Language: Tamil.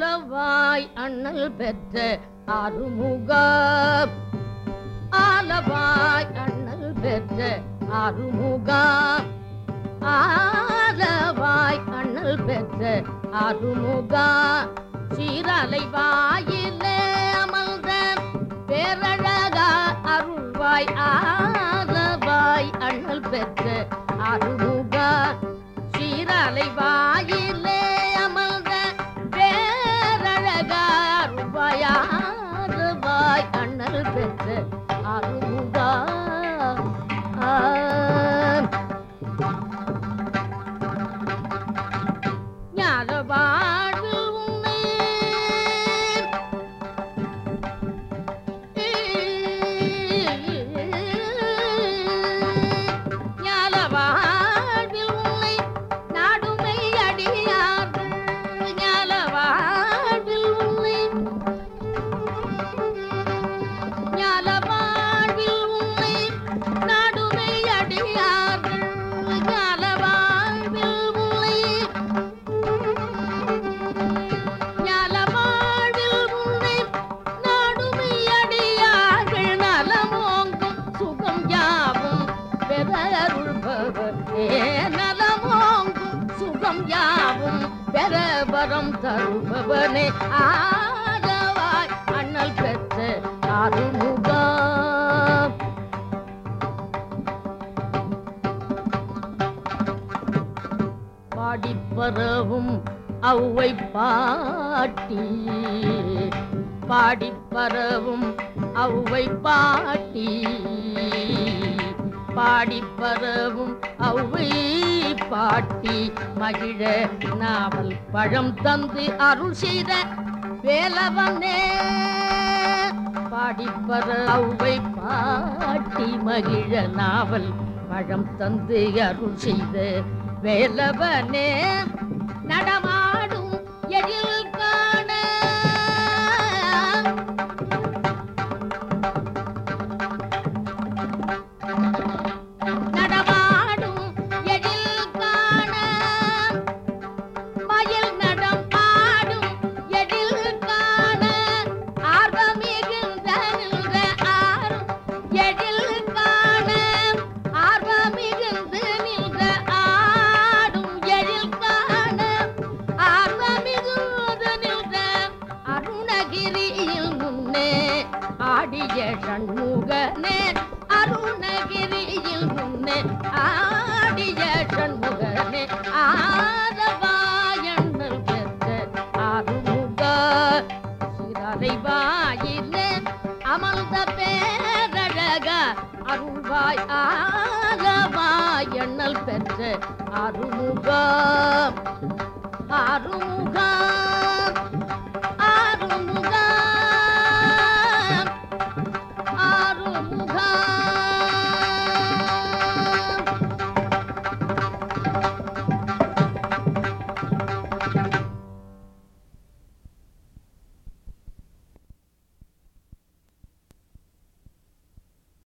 ஆலவாய் அண்ணல் பெற்ற அருமுக ஆலவாய் அண்ணல் பெற்ற அருமுக ஆலவாய் அண்ணல் பெற்ற அருமுக சீரலை வாயிலே அமர்ந்த பேரழகா அருள்வாய். ஆலவாய் அண்ணல் பெற்ற 啊。சுகம் யாவும் பெறவரம் தருபவனே. ஆதவாய் அண்ணல் பெற்ற அருமுகா பாடிப்பரவும் அவ்வை பாட்டி. பாடிப்பரவும் அவ்வை பாட்டி. பாடிப்பரவும் அவ்வை பாட்டி மகிழ நாவல் பழம் தந்து அருள் செய்த வேலவனே. பாடிப்பற அவ்வை பாட்டி மகிழ நாவல் பழம் தந்து அருள் செய்த வேலவனே. நடமா ஆடிய சண்முகனே அருணகிரியில் முன்னே ஆடிய சண்முகனே ஆரவாயண்ணல் பெற்ற அருமுக. சிறலை வாயிலே அமர்ந்த பேரழக அருள்வாய் ஆரவாயண்ணல் பெற்ற அருமுக. அருமுக.